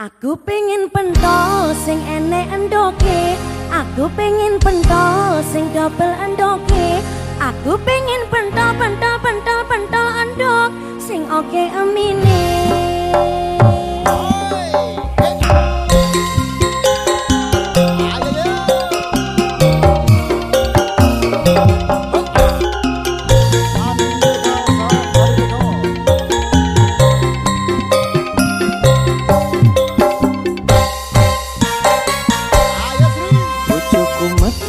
Aku pengen pentol sing enek endoke. Aku pengen pentol sing double endoke. Aku pengen pentol pentol pentol pentol endok sing oke okay,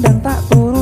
Dan tak turun.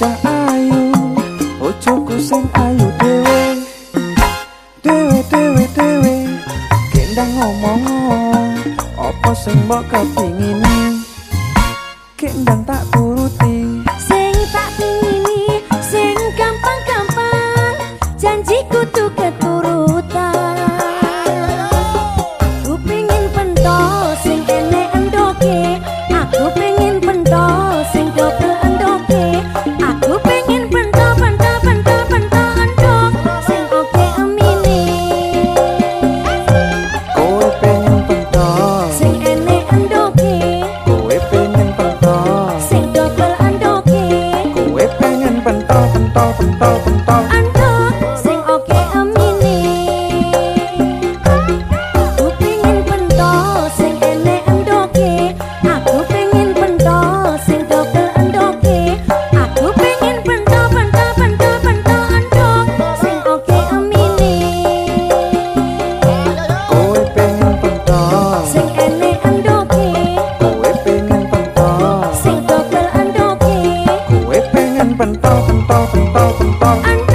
yo wis cah ayu ojo kusing ayu ngomong apa sing mbok kepingini kendang tak turuti pentol